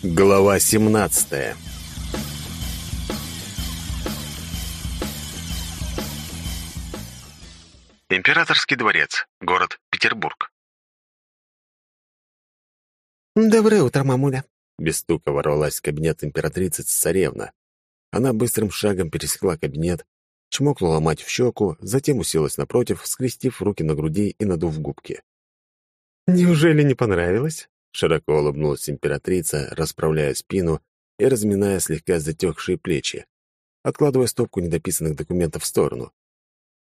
Глава 17 Императорский дворец, город Петербург. «Доброе утро, мамуля!» Без стука ворвалась в кабинет императрицы царевна. Она быстрым шагом пересекла кабинет, чмокнула мать в щеку, затем уселась напротив, скрестив руки на груди и надув губки. «Неужели не понравилось?» Широко улыбнулась императрица, расправляя спину и разминая слегка затекшие плечи, откладывая стопку недописанных документов в сторону.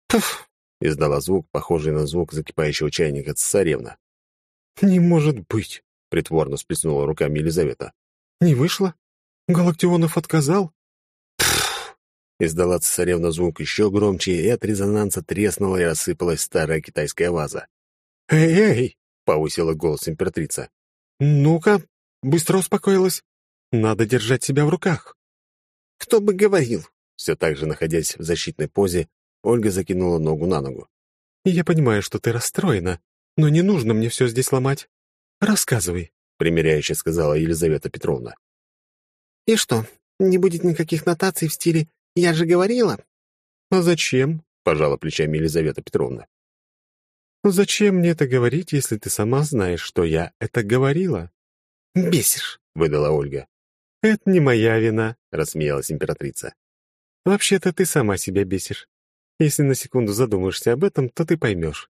«Пф!» — издала звук, похожий на звук закипающего чайника царевна. «Не может быть!» — притворно сплеснула руками Елизавета. «Не вышло? Галактионов отказал?» «Пф!» — издала царевна звук еще громче, и от резонанса треснула и рассыпалась старая китайская ваза. «Эй-эй!» — повысила голос императрица. «Ну-ка, быстро успокоилась. Надо держать себя в руках». «Кто бы говорил?» Все так же, находясь в защитной позе, Ольга закинула ногу на ногу. «Я понимаю, что ты расстроена, но не нужно мне все здесь ломать. Рассказывай», — примиряюще сказала Елизавета Петровна. «И что, не будет никаких нотаций в стиле «я же говорила»?» «А зачем?» — пожала плечами Елизавета Петровна. «Зачем мне это говорить, если ты сама знаешь, что я это говорила?» «Бесишь», — выдала Ольга. «Это не моя вина», — рассмеялась императрица. «Вообще-то ты сама себя бесишь. Если на секунду задумаешься об этом, то ты поймешь».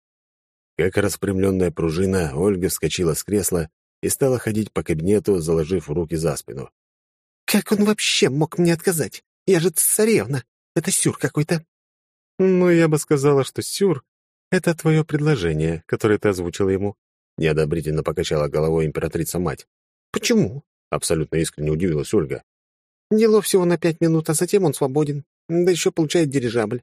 Как распрямленная пружина, Ольга вскочила с кресла и стала ходить по кабинету, заложив руки за спину. «Как он вообще мог мне отказать? Я же царевна. Это сюр какой-то». «Ну, я бы сказала, что сюр «Это твое предложение, которое ты озвучила ему». Неодобрительно покачала головой императрица-мать. «Почему?» — абсолютно искренне удивилась Ольга. «Дело всего на пять минут, а затем он свободен. Да еще получает дирижабль».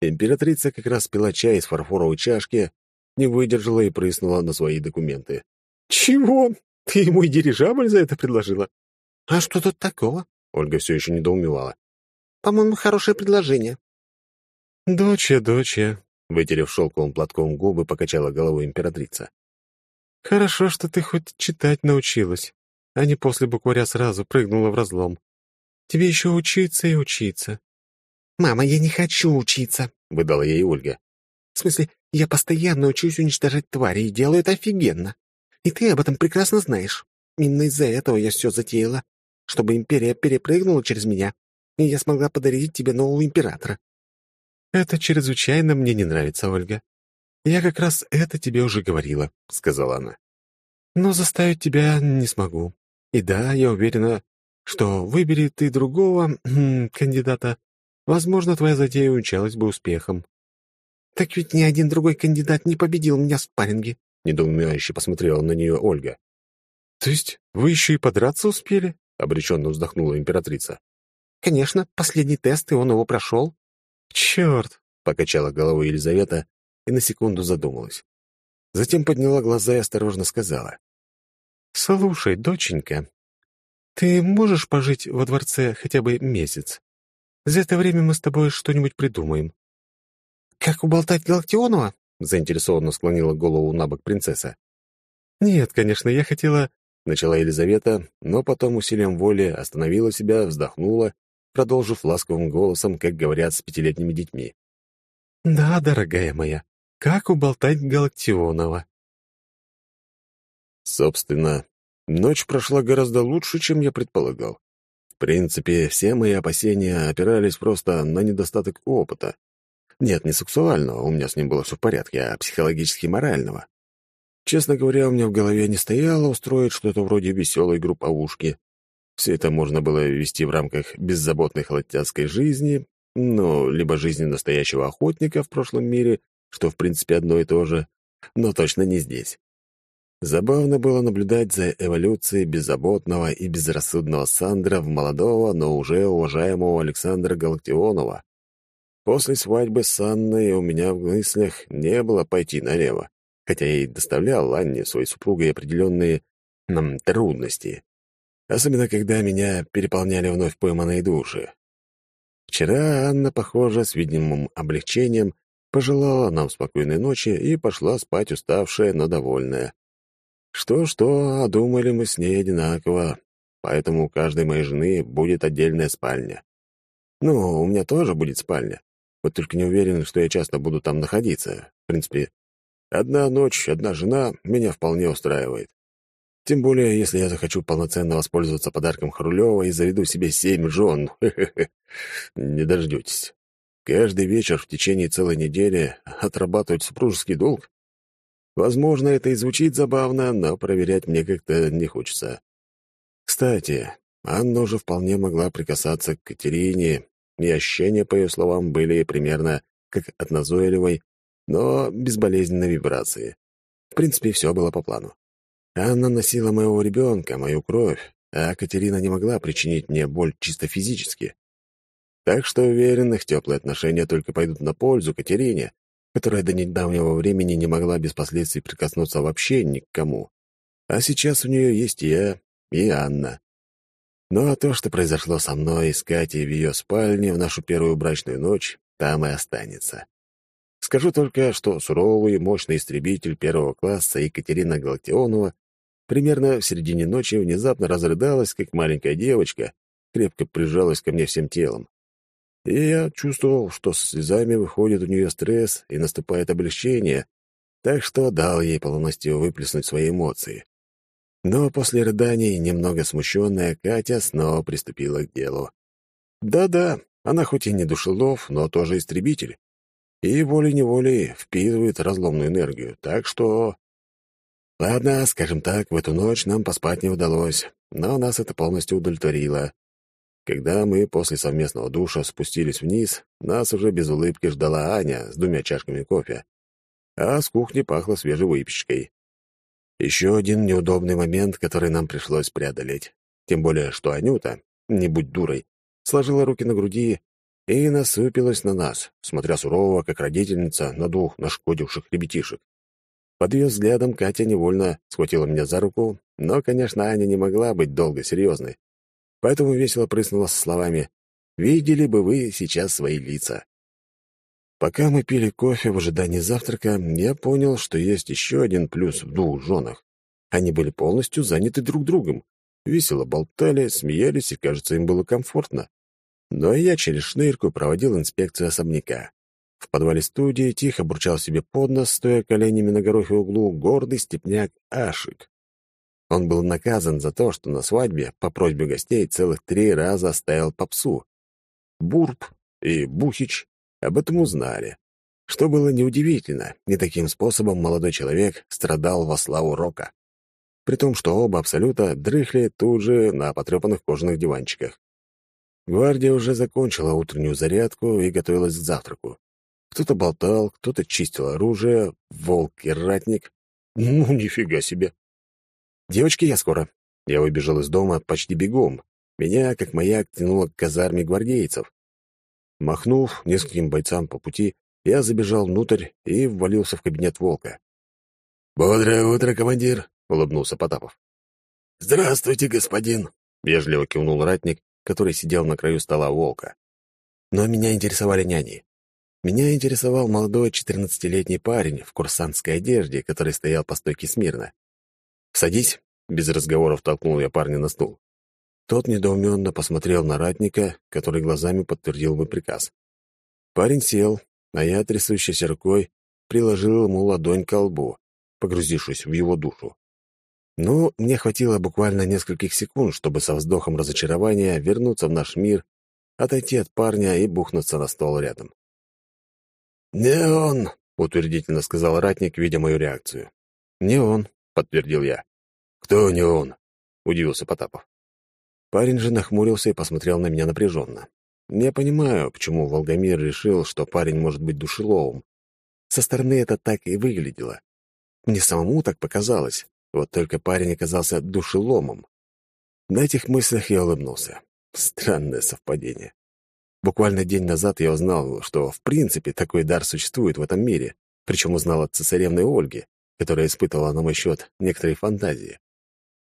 Императрица как раз пила чай из фарфоровой чашки, не выдержала и прыснула на свои документы. «Чего? Ты ему и дирижабль за это предложила?» «А что тут такого?» Ольга все еще недоумевала. «По-моему, хорошее предложение». «Доча, доча, Вытерев шелковым платком губы, покачала головой императрица. «Хорошо, что ты хоть читать научилась, а не после букваря сразу прыгнула в разлом. Тебе еще учиться и учиться». «Мама, я не хочу учиться», — выдала ей Ольга. «В смысле, я постоянно учусь уничтожать твари и делаю это офигенно. И ты об этом прекрасно знаешь. Именно из-за этого я все затеяла, чтобы империя перепрыгнула через меня, и я смогла подарить тебе нового императора. «Это чрезвычайно мне не нравится, Ольга. Я как раз это тебе уже говорила», — сказала она. «Но заставить тебя не смогу. И да, я уверена, что выбери ты другого кандидата, возможно, твоя затея увенчалась бы успехом». «Так ведь ни один другой кандидат не победил меня в спарринге», — недоумевающе посмотрела на нее Ольга. «То есть вы еще и подраться успели?» — обреченно вздохнула императрица. «Конечно, последний тест, и он его прошел. «Черт!» — покачала головой Елизавета и на секунду задумалась. Затем подняла глаза и осторожно сказала. «Слушай, доченька, ты можешь пожить во дворце хотя бы месяц? За это время мы с тобой что-нибудь придумаем». «Как уболтать Галактионова?» — заинтересованно склонила голову на бок принцесса. «Нет, конечно, я хотела...» — начала Елизавета, но потом усилием воли остановила себя, вздохнула продолжив ласковым голосом, как говорят с пятилетними детьми. «Да, дорогая моя, как уболтать Галактионова?» Собственно, ночь прошла гораздо лучше, чем я предполагал. В принципе, все мои опасения опирались просто на недостаток опыта. Нет, не сексуального, у меня с ним было все в порядке, а психологически морального. Честно говоря, у меня в голове не стояло устроить что-то вроде веселой групповушки. Все это можно было вести в рамках беззаботной холостяцкой жизни, ну, либо жизни настоящего охотника в прошлом мире, что, в принципе, одно и то же, но точно не здесь. Забавно было наблюдать за эволюцией беззаботного и безрассудного Сандра в молодого, но уже уважаемого Александра Галактионова. После свадьбы с Анной у меня в мыслях не было пойти налево, хотя я и доставлял Анне, своей супругой, определенные нам трудности особенно когда меня переполняли вновь пойманные души. Вчера Анна, похоже, с видимым облегчением пожелала нам спокойной ночи и пошла спать уставшая, но довольная. Что-что, а думали мы с ней одинаково. поэтому у каждой моей жены будет отдельная спальня. Ну, у меня тоже будет спальня. Вот только не уверен, что я часто буду там находиться. В принципе, одна ночь, одна жена меня вполне устраивает. Тем более, если я захочу полноценно воспользоваться подарком Хрулева и заведу себе семь жен. Не дождетесь. Каждый вечер в течение целой недели отрабатывать супружеский долг? Возможно, это и звучит забавно, но проверять мне как-то не хочется. Кстати, Анна уже вполне могла прикасаться к Катерине, и ощущения, по ее словам, были примерно как от назойливой, но безболезненной вибрации. В принципе, все было по плану. Анна носила моего ребенка, мою кровь, а Катерина не могла причинить мне боль чисто физически. Так что уверен, их теплые отношения только пойдут на пользу Катерине, которая до недавнего времени не могла без последствий прикоснуться вообще ни к кому. А сейчас у нее есть я и Анна. Ну а то, что произошло со мной с Катей в ее спальне в нашу первую брачную ночь, там и останется. Скажу только, что суровый, мощный истребитель первого класса Екатерина Галактионова примерно в середине ночи внезапно разрыдалась, как маленькая девочка, крепко прижалась ко мне всем телом. И я чувствовал, что с слезами выходит у нее стресс и наступает облегчение, так что дал ей полностью выплеснуть свои эмоции. Но после рыданий, немного смущенная, Катя снова приступила к делу. Да-да, она хоть и не душелов, но тоже истребитель. И волей-неволей впитывает разломную энергию, так что... Ладно, скажем так, в эту ночь нам поспать не удалось, но нас это полностью удовлетворило. Когда мы после совместного душа спустились вниз, нас уже без улыбки ждала Аня с двумя чашками кофе, а с кухни пахло свежей выпечкой. Еще один неудобный момент, который нам пришлось преодолеть. Тем более, что Анюта, не будь дурой, сложила руки на груди и насупилась на нас, смотря сурово, как родительница, на двух нашкодивших ребятишек. Под ее взглядом Катя невольно схватила меня за руку, но, конечно, Аня не могла быть долго серьезной поэтому весело прыснула со словами «Видели бы вы сейчас свои лица». Пока мы пили кофе в ожидании завтрака, я понял, что есть еще один плюс в двух женах. Они были полностью заняты друг другом, весело болтали, смеялись, и, кажется, им было комфортно. Но я через шнырку проводил инспекцию особняка. В подвале студии тихо бурчал себе под нос, стоя коленями на горохе углу, гордый степняк Ашик. Он был наказан за то, что на свадьбе по просьбе гостей целых три раза ставил попсу. Бурб и Бухич об этом узнали. Что было неудивительно, не таким способом молодой человек страдал во славу рока. При том, что оба абсолютно дрыхли тут же на потрепанных кожаных диванчиках. Гвардия уже закончила утреннюю зарядку и готовилась к завтраку. Кто-то болтал, кто-то чистил оружие, волк и ратник. Ну, нифига себе. «Девочки, я скоро». Я выбежал из дома почти бегом. Меня, как маяк, тянуло к казарме гвардейцев. Махнув нескольким бойцам по пути, я забежал внутрь и ввалился в кабинет волка. «Бодрое утро, командир!» — улыбнулся Потапов. «Здравствуйте, господин!» — вежливо кивнул ратник, который сидел на краю стола волка. Но меня интересовали няни. Меня интересовал молодой четырнадцатилетний парень в курсантской одежде, который стоял по стойке смирно. «Садись», — без разговоров толкнул я парня на стул. Тот недоуменно посмотрел на ратника, который глазами подтвердил мой приказ. Парень сел, а я, трясущейся рукой, приложил ему ладонь к лбу, погрузившись в его душу. Ну, мне хватило буквально нескольких секунд, чтобы со вздохом разочарования вернуться в наш мир, отойти от парня и бухнуться на стол рядом. «Не он», — утвердительно сказал ратник, видя мою реакцию. «Не он», — подтвердил я. «Кто не он?» — удивился Потапов. Парень же нахмурился и посмотрел на меня напряженно. Я понимаю, почему Волгомир решил, что парень может быть душеловым. Со стороны это так и выглядело. Мне самому так показалось, вот только парень оказался душеломом. На этих мыслях я улыбнулся. Странное совпадение. Буквально день назад я узнал, что в принципе такой дар существует в этом мире, причем узнал от цесаревны Ольги которая испытывала на мой счет некоторые фантазии.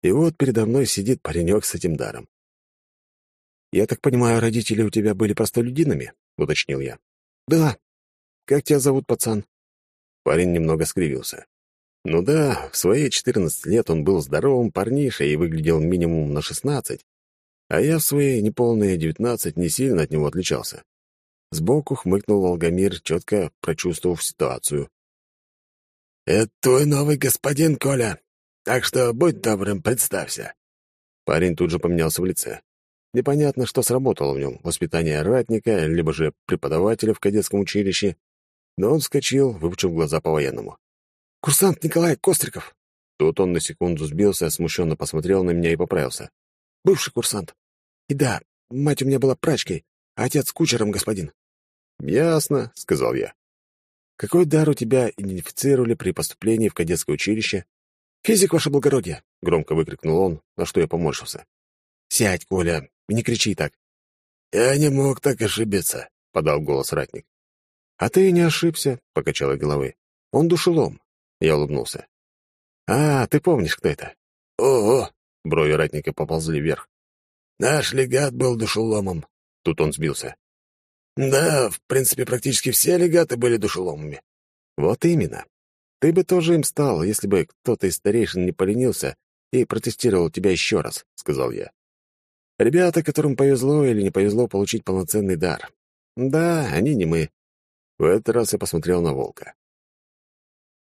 И вот передо мной сидит паренек с этим даром. «Я так понимаю, родители у тебя были простолюдинами?» — уточнил я. «Да. Как тебя зовут, пацан?» Парень немного скривился. Ну да, в свои 14 лет он был здоровым парнишей и выглядел минимум на 16, а я в свои неполные 19 не сильно от него отличался. Сбоку хмыкнул Волгомир, четко прочувствовав ситуацию. «Это твой новый господин, Коля, так что будь добрым, представься». Парень тут же поменялся в лице. Непонятно, что сработало в нем, воспитание ратника, либо же преподавателя в кадетском училище, но он вскочил, выпучив глаза по-военному. «Курсант Николай Костриков!» Тут он на секунду сбился, смущенно посмотрел на меня и поправился. «Бывший курсант. И да, мать у меня была прачкой, а отец кучером, господин». «Ясно», — сказал я. «Какой дар у тебя идентифицировали при поступлении в кадетское училище?» «Физик, ваше благородие!» — громко выкрикнул он, на что я поморщился. «Сядь, Коля, не кричи так». «Я не мог так ошибиться», — подал голос ратник. «А ты не ошибся», — покачал я головой. «Он душелом». Я улыбнулся. «А, ты помнишь, кто это?» «Ого!» — брови ратника поползли вверх. «Наш легат был душеломом». Тут он сбился. «Да, в принципе, практически все легаты были душеломами». «Вот именно. Ты бы тоже им стал, если бы кто-то из старейшин не поленился и протестировал тебя еще раз», — сказал я. «Ребята, которым повезло или не повезло получить полноценный дар. Да, они не мы. В этот раз я посмотрел на волка.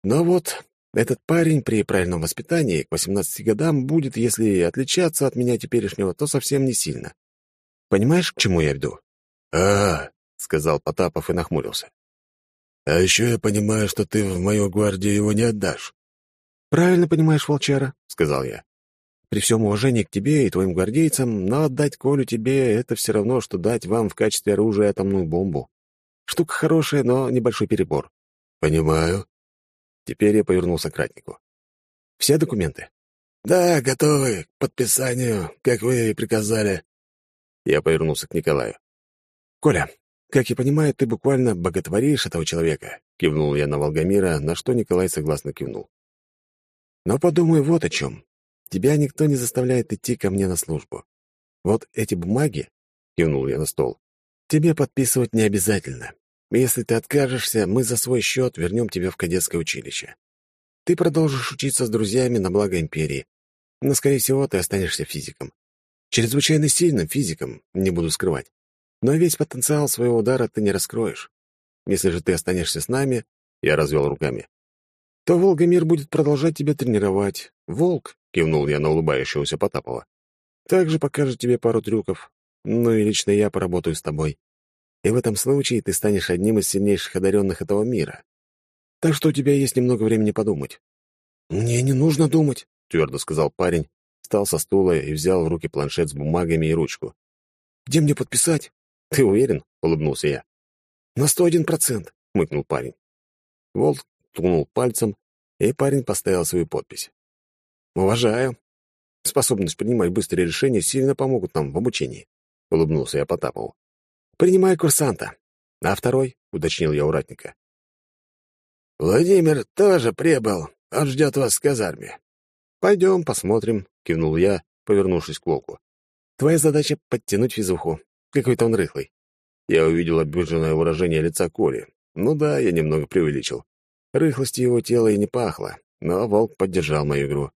Но вот этот парень при правильном воспитании к 18 годам будет, если отличаться от меня теперешнего, то совсем не сильно. Понимаешь, к чему я веду? а, сказал Потапов и нахмурился. «А еще я понимаю, что ты в мою гвардию его не отдашь». «Правильно понимаешь, волчара», — сказал я. «При всем уважении к тебе и твоим гвардейцам, но отдать Колю тебе — это все равно, что дать вам в качестве оружия атомную бомбу. Штука хорошая, но небольшой перебор». «Понимаю». Теперь я повернулся к ратнику. «Все документы?» «Да, готовы к подписанию, как вы и приказали». Я повернулся к Николаю. «Коля, как я понимаю, ты буквально боготворишь этого человека», — кивнул я на Волгомира, на что Николай согласно кивнул. «Но подумай вот о чем. Тебя никто не заставляет идти ко мне на службу. Вот эти бумаги, — кивнул я на стол, — тебе подписывать не обязательно. Если ты откажешься, мы за свой счет вернем тебя в кадетское училище. Ты продолжишь учиться с друзьями на благо империи, но, скорее всего, ты останешься физиком. Чрезвычайно сильным физиком, не буду скрывать. Но весь потенциал своего удара ты не раскроешь. Если же ты останешься с нами, я развел руками, то Волгомир будет продолжать тебя тренировать. Волк, кивнул я на улыбающегося Потапова, также покажет тебе пару трюков. Ну и лично я поработаю с тобой. И в этом случае ты станешь одним из сильнейших одаренных этого мира. Так что у тебя есть немного времени подумать. «Мне не нужно думать», — твердо сказал парень, встал со стула и взял в руки планшет с бумагами и ручку. «Где мне подписать?» «Ты уверен?» — улыбнулся я. «На сто один процент», — хмыкнул парень. Волк ткнул пальцем, и парень поставил свою подпись. «Уважаю. Способность принимать быстрые решения сильно помогут нам в обучении», — улыбнулся я Потапову. «Принимай курсанта. А второй?» — уточнил я у ратника. «Владимир тоже прибыл. Он ждет вас в казарме». «Пойдем, посмотрим», — кивнул я, повернувшись к волку. «Твоя задача — подтянуть физуху. Какой-то он рыхлый. Я увидел обиженное выражение лица Коли. Ну да, я немного преувеличил. Рыхлости его тела и не пахло, но волк поддержал мою игру.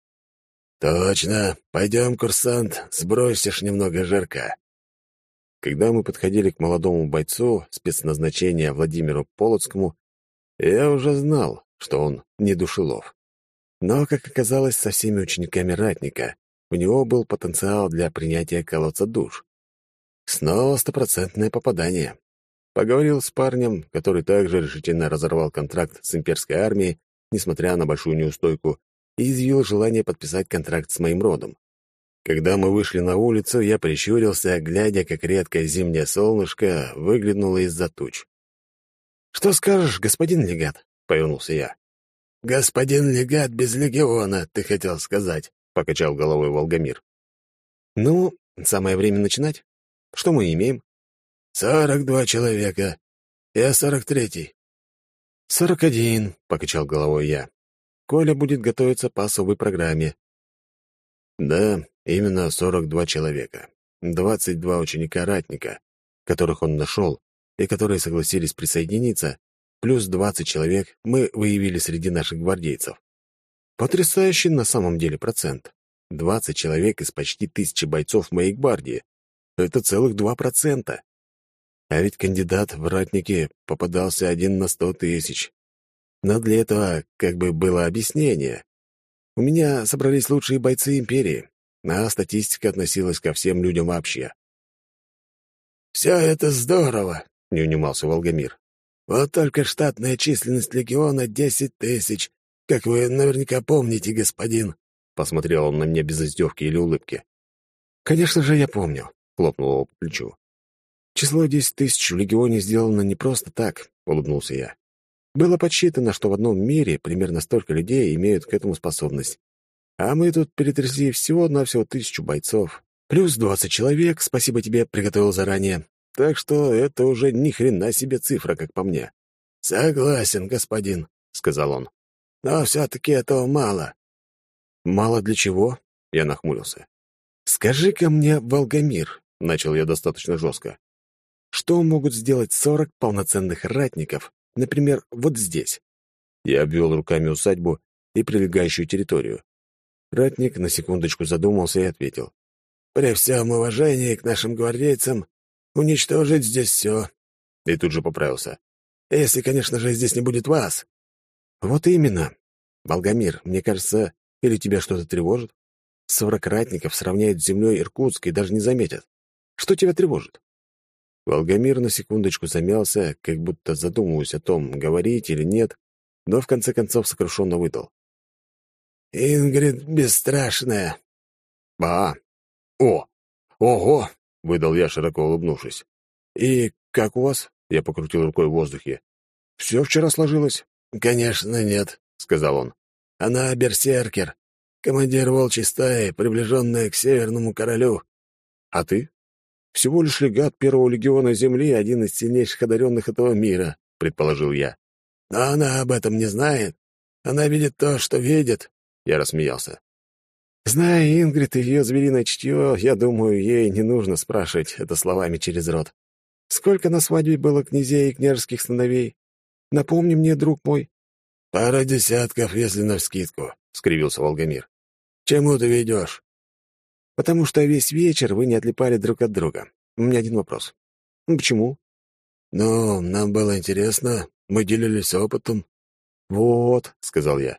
«Точно. Пойдем, курсант, сбросишь немного жирка». Когда мы подходили к молодому бойцу спецназначения Владимиру Полоцкому, я уже знал, что он не душелов. Но, как оказалось, со всеми учениками ратника у него был потенциал для принятия колодца душ. Снова стопроцентное попадание. Поговорил с парнем, который также решительно разорвал контракт с имперской армией, несмотря на большую неустойку, и изъявил желание подписать контракт с моим родом. Когда мы вышли на улицу, я прищурился, глядя, как редкое зимнее солнышко выглянуло из-за туч. «Что скажешь, господин легат?» — повернулся я. «Господин легат без легиона, ты хотел сказать», — покачал головой Волгомир. «Ну, самое время начинать. Что мы имеем? Сорок два человека. Я сорок третий. Сорок один, покачал головой я. Коля будет готовиться по особой программе. Да, именно сорок два человека. Двадцать два ученика-ратника, которых он нашел, и которые согласились присоединиться, плюс двадцать человек мы выявили среди наших гвардейцев. Потрясающий на самом деле процент. 20 человек из почти тысячи бойцов моей гвардии. Это целых 2%. А ведь кандидат в ратники попадался один на сто тысяч. Но для этого как бы было объяснение. У меня собрались лучшие бойцы империи, а статистика относилась ко всем людям вообще. «Все это здорово», — не унимался Волгомир. «Вот только штатная численность легиона — десять тысяч, как вы наверняка помните, господин». Посмотрел он на меня без издевки или улыбки. «Конечно же, я помню», — хлопнул его по плечу. «Число десять тысяч в легионе сделано не просто так», — улыбнулся я. «Было подсчитано, что в одном мире примерно столько людей имеют к этому способность. А мы тут перетрясли всего-навсего тысячу бойцов. Плюс двадцать человек, спасибо тебе, приготовил заранее. Так что это уже ни хрена себе цифра, как по мне». «Согласен, господин», — сказал он. «Но все-таки этого мало». «Мало для чего?» — я нахмурился. «Скажи-ка мне, Волгомир», — начал я достаточно жестко, «что могут сделать сорок полноценных ратников, например, вот здесь?» Я обвел руками усадьбу и прилегающую территорию. Ратник на секундочку задумался и ответил. «При всем уважении к нашим гвардейцам уничтожить здесь все». И тут же поправился. «Если, конечно же, здесь не будет вас». «Вот именно. Волгомир, мне кажется, или тебя что-то тревожит? Сорок ратников сравняют с землей Иркутск и даже не заметят. Что тебя тревожит?» Волгомир на секундочку замялся, как будто задумываясь о том, говорить или нет, но в конце концов сокрушенно выдал. «Ингрид бесстрашная». «А, о, ого!» — выдал я, широко улыбнувшись. «И как у вас?» — я покрутил рукой в воздухе. «Все вчера сложилось?» «Конечно нет», — сказал он. «Она берсеркер, командир волчьей стаи, приближенная к Северному Королю». «А ты?» «Всего лишь легат Первого легиона Земли, один из сильнейших одаренных этого мира», — предположил я. «Но она об этом не знает. Она видит то, что видит», — я рассмеялся. Зная Ингрид и ее звериное чутье, я думаю, ей не нужно спрашивать это словами через рот. Сколько на свадьбе было князей и княжеских сыновей? Напомни мне, друг мой. Пара десятков, если навскидку, — скривился Волгомир. Чему ты ведешь? Потому что весь вечер вы не отлипали друг от друга. У меня один вопрос. Почему? Ну, нам было интересно, мы делились опытом. Вот, — сказал я.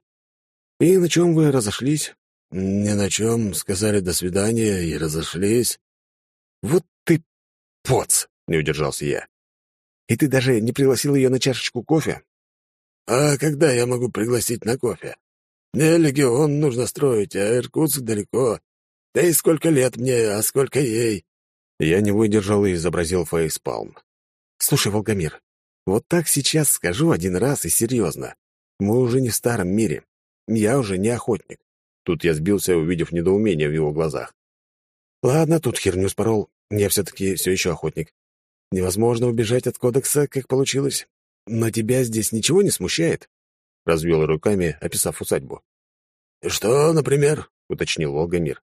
И на чем вы разошлись? «Ни на чем. Сказали «до свидания» и разошлись». «Вот ты поц!» — не удержался я. «И ты даже не пригласил ее на чашечку кофе?» «А когда я могу пригласить на кофе? Мне легион нужно строить, а Иркутск далеко. Да и сколько лет мне, а сколько ей?» Я не выдержал и изобразил фейспалм. «Слушай, Волгомир, вот так сейчас скажу один раз и серьезно. Мы уже не в старом мире. Я уже не охотник. Тут я сбился, увидев недоумение в его глазах. Ладно, тут херню спорол. Я все-таки все еще охотник. Невозможно убежать от кодекса, как получилось. Но тебя здесь ничего не смущает? Развел руками, описав усадьбу. «Что, например?» — уточнил Волгомир.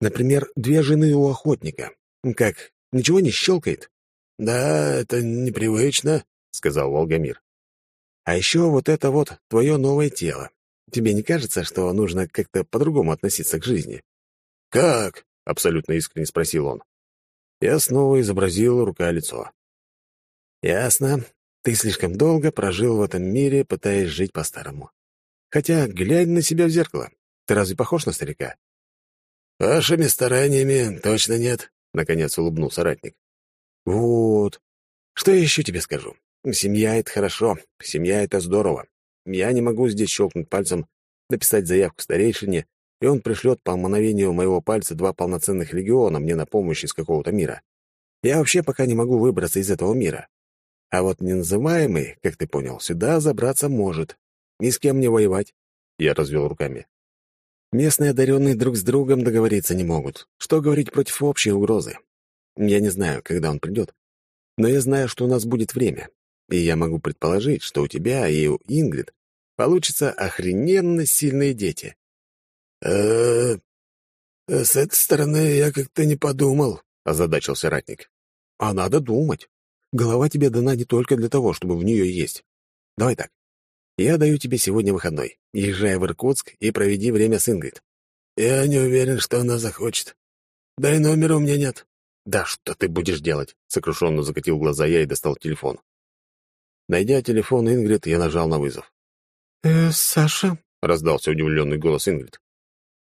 «Например, две жены у охотника. Как, ничего не щелкает?» «Да, это непривычно», — сказал Волгомир. «А еще вот это вот твое новое тело. Тебе не кажется, что нужно как-то по-другому относиться к жизни?» «Как?» — абсолютно искренне спросил он. Я снова изобразил рука-лицо. «Ясно. Ты слишком долго прожил в этом мире, пытаясь жить по-старому. Хотя, глянь на себя в зеркало. Ты разве похож на старика?» «Вашими стараниями точно нет», — наконец улыбнулся ратник. «Вот. Что я еще тебе скажу? Семья — это хорошо, семья — это здорово. Я не могу здесь щелкнуть пальцем, написать заявку старейшине, и он пришлет по мановению моего пальца два полноценных легиона мне на помощь из какого-то мира. Я вообще пока не могу выбраться из этого мира. А вот неназываемый, как ты понял, сюда забраться может. Ни с кем не воевать. Я развел руками. Местные одаренные друг с другом договориться не могут. Что говорить против общей угрозы? Я не знаю, когда он придет. Но я знаю, что у нас будет время. И я могу предположить, что у тебя и у Ингрид получатся охрененно сильные дети. э с этой стороны я как-то не подумал», — озадачился ратник. «А надо думать. Голова тебе дана не только для того, чтобы в нее есть. Давай так. Я даю тебе сегодня выходной. Езжай в Иркутск и проведи время с Ингрид». «Я не уверен, что она захочет. Да и номера у меня нет». «Да что ты будешь делать?» — сокрушенно закатил глаза я и достал телефон. Найдя телефон Ингрид, я нажал на вызов. «Э, Саша?» — раздался удивленный голос Ингрид.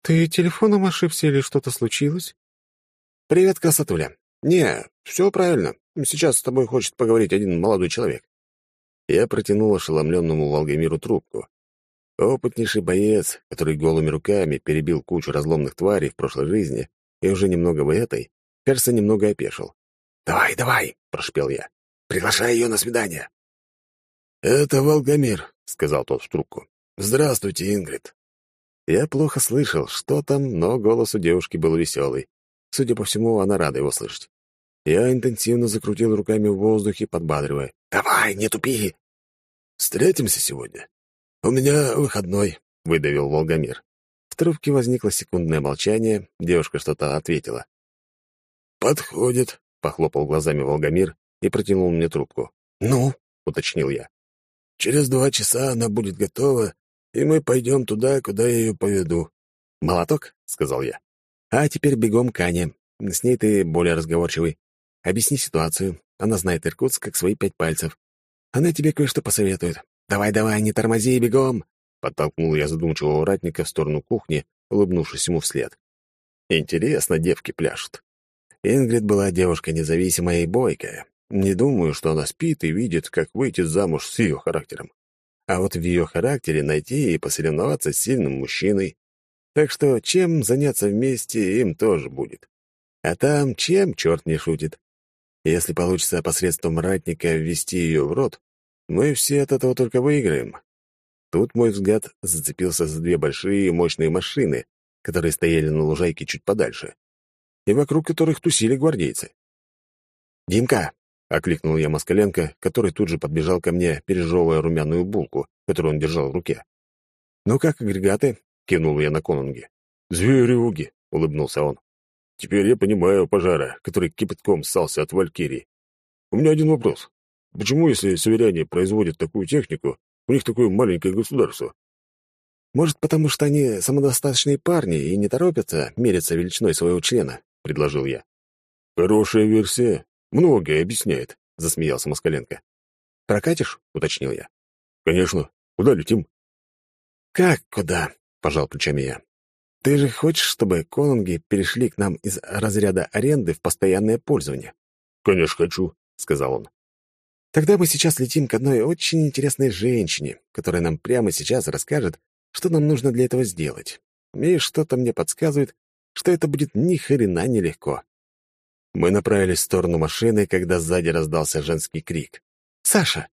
«Ты телефоном ошибся или что-то случилось?» «Привет, красотуля. Не, все правильно. Сейчас с тобой хочет поговорить один молодой человек». Я протянул ошеломленному Волгомиру трубку. Опытнейший боец, который голыми руками перебил кучу разломных тварей в прошлой жизни и уже немного в этой, кажется, немного опешил. «Давай, давай!» — прошепел я. «Приглашай ее на свидание!» «Это Волгомир», — сказал тот в трубку. «Здравствуйте, Ингрид». Я плохо слышал, что там, но голос у девушки был веселый. Судя по всему, она рада его слышать. Я интенсивно закрутил руками в воздухе, подбадривая. «Давай, не тупи!» «Встретимся сегодня. У меня выходной», — выдавил Волгомир. В трубке возникло секундное молчание, девушка что-то ответила. «Подходит», — похлопал глазами Волгомир и протянул мне трубку. «Ну?» — уточнил я. «Через два часа она будет готова, и мы пойдем туда, куда я ее поведу». «Молоток?» — сказал я. «А теперь бегом к Ане. С ней ты более разговорчивый. Объясни ситуацию. Она знает Иркутск как свои пять пальцев. Она тебе кое-что посоветует. Давай-давай, не тормози, бегом!» Подтолкнул я задумчивого ратника в сторону кухни, улыбнувшись ему вслед. «Интересно, девки пляшут». Ингрид была девушка независимая и бойкая. Не думаю, что она спит и видит, как выйти замуж с ее характером. А вот в ее характере найти и посоревноваться с сильным мужчиной. Так что чем заняться вместе им тоже будет. А там чем черт не шутит. Если получится посредством ратника ввести ее в рот, мы все от этого только выиграем. Тут мой взгляд зацепился за две большие мощные машины, которые стояли на лужайке чуть подальше, и вокруг которых тусили гвардейцы. «Димка, — окликнул я Москаленко, который тут же подбежал ко мне, пережевывая румяную булку, которую он держал в руке. «Ну как агрегаты?» — кивнул я на конунге. «Зверюги!» — улыбнулся он. «Теперь я понимаю пожара, который кипятком ссался от Валькирии. У меня один вопрос. Почему, если северяне производят такую технику, у них такое маленькое государство?» «Может, потому что они самодостаточные парни и не торопятся мериться величиной своего члена?» — предложил я. «Хорошая версия. Многое объясняет», — засмеялся Москаленко. «Прокатишь?» — уточнил я. «Конечно. Куда летим?» «Как куда?» — пожал плечами я. «Ты же хочешь, чтобы конунги перешли к нам из разряда аренды в постоянное пользование?» «Конечно хочу», — сказал он. «Тогда мы сейчас летим к одной очень интересной женщине, которая нам прямо сейчас расскажет, что нам нужно для этого сделать. И что-то мне подсказывает, что это будет ни хрена нелегко. Мы направились в сторону машины, когда сзади раздался женский крик. «Саша!»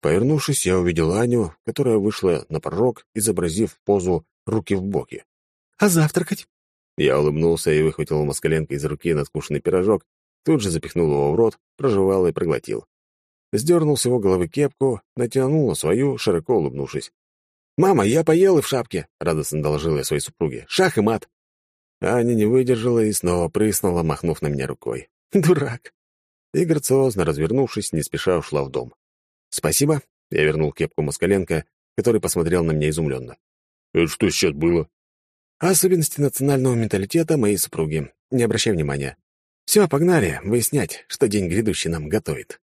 Повернувшись, я увидел Аню, которая вышла на порог, изобразив позу руки в боки. «А завтракать?» Я улыбнулся и выхватил у Москаленко из руки надкушенный пирожок, тут же запихнул его в рот, прожевал и проглотил. Сдернул с его головы кепку, натянул на свою, широко улыбнувшись. «Мама, я поел и в шапке!» — радостно доложил я своей супруге. «Шах и мат!» Аня не выдержала и снова прыснула, махнув на меня рукой. «Дурак!» И грациозно развернувшись, не спеша ушла в дом. «Спасибо», — я вернул кепку Москаленко, который посмотрел на меня изумленно. «Это что сейчас было?» «Особенности национального менталитета моей супруги. Не обращай внимания. Все, погнали, выяснять, что день грядущий нам готовит».